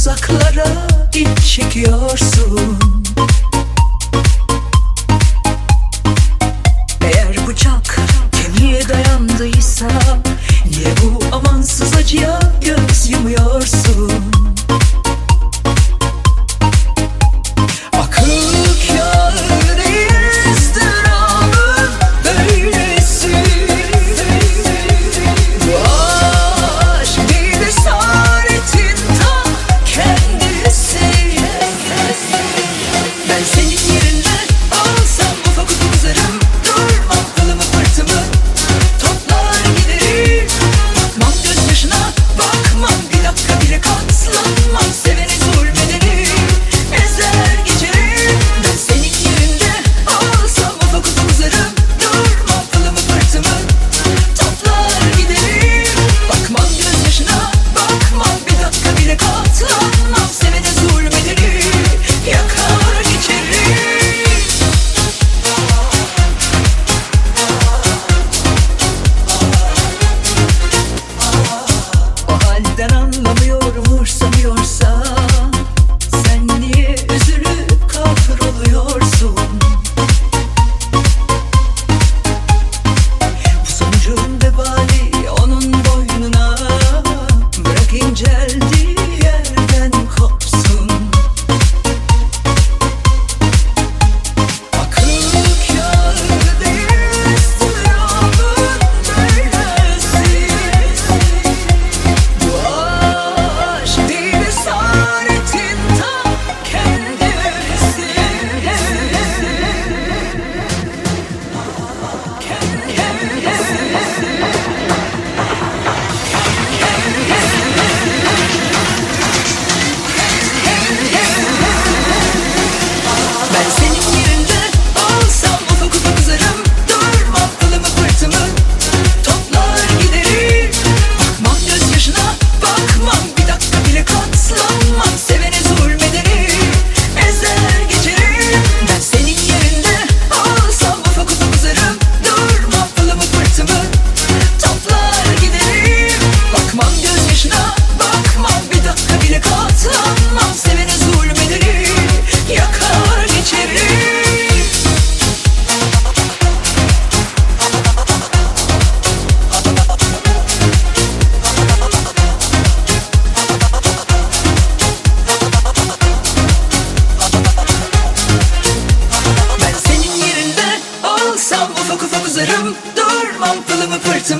uzaklara ip çekiyorsun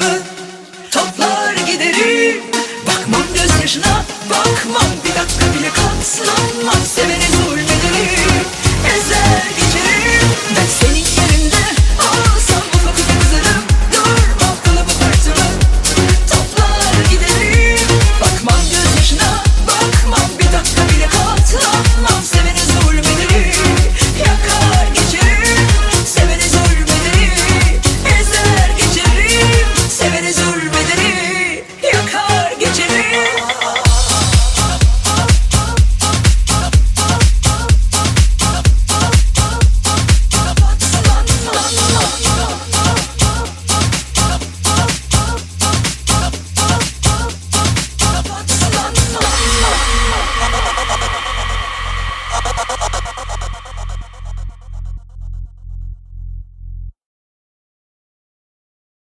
aklımı toplar giderim. Bakmam gözyaşına bakmam. Bir dakika bile kalsın Anmam severim